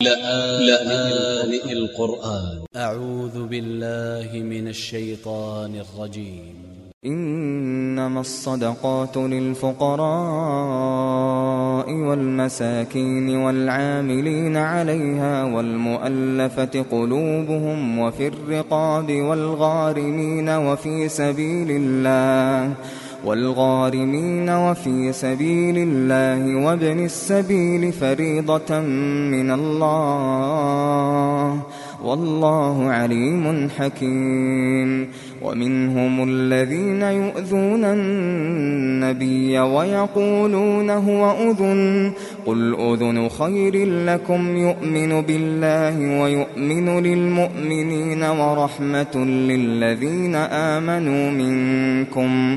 لآن القرآن. أ ع و ذ ب ا ل ل ه من ا ل ش ي ط ا ن ا ل ج ي م إنما الصدقات للفقراء والمساكين والعاملين عليها والمؤلفة قلوبهم وفي الرقاب والغارمين وفي سبيل الله والغارمين وفي سبيل الله وابن السبيل فريضة من الله والله عليم حكيم ومنهم الذين يؤذون النبي ويقولون هو أذن قل أذن خير لكم يؤمن بالله ويؤمن للمؤمنين ورحمة للذين آمنوا منكم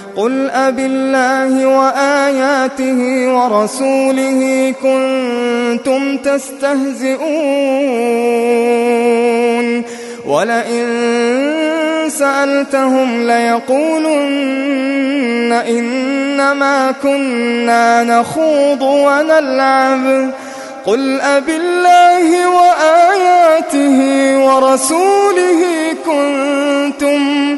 قل أب الله وآياته ورسوله كنتم تستهزئون ولئن سألتهم ليقولن إنما كنا نخوض ونلعب قل أب الله وآياته ورسوله كنتم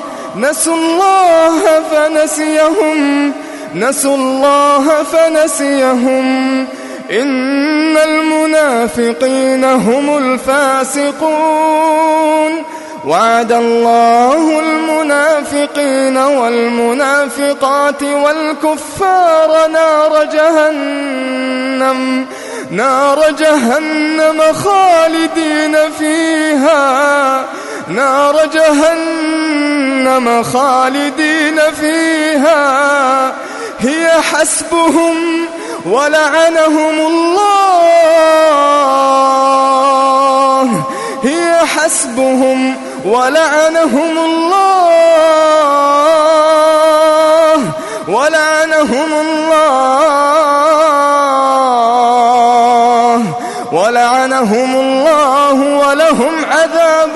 نسوا الله فنسيهم نسوا الله فنسيهم. إن المنافقين هم الفاسقون. وعد الله المنافقين والمنافقات والكفار نار جهنم نار جهنم خالدين فيها. نار جهنم خالدين فيها. هي حسبهم ولعنهم الله. هي حسبهم ولعنهم الله. ولعنهم الله. ولعنهم الله ولهم عذاب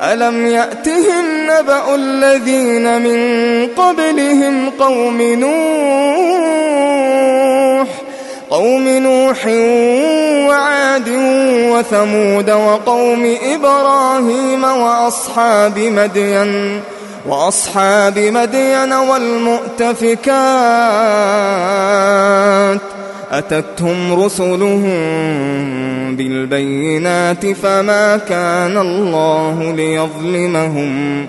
ألم يأتهم نبأ الذين من قبلهم قوم نوح؟ قوم نوح وعاد وثمود وقوم إبراهيم وأصحاب مدين وأصحاب مدين والمؤتفكات. أتتهم رسلهم بالبينات فما كان الله ليظلمهم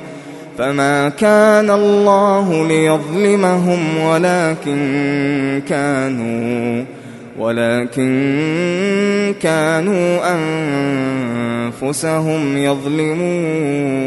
فما كان الله ليظلمهم ولكن كانوا ولكن كانوا أنفسهم يظلمون.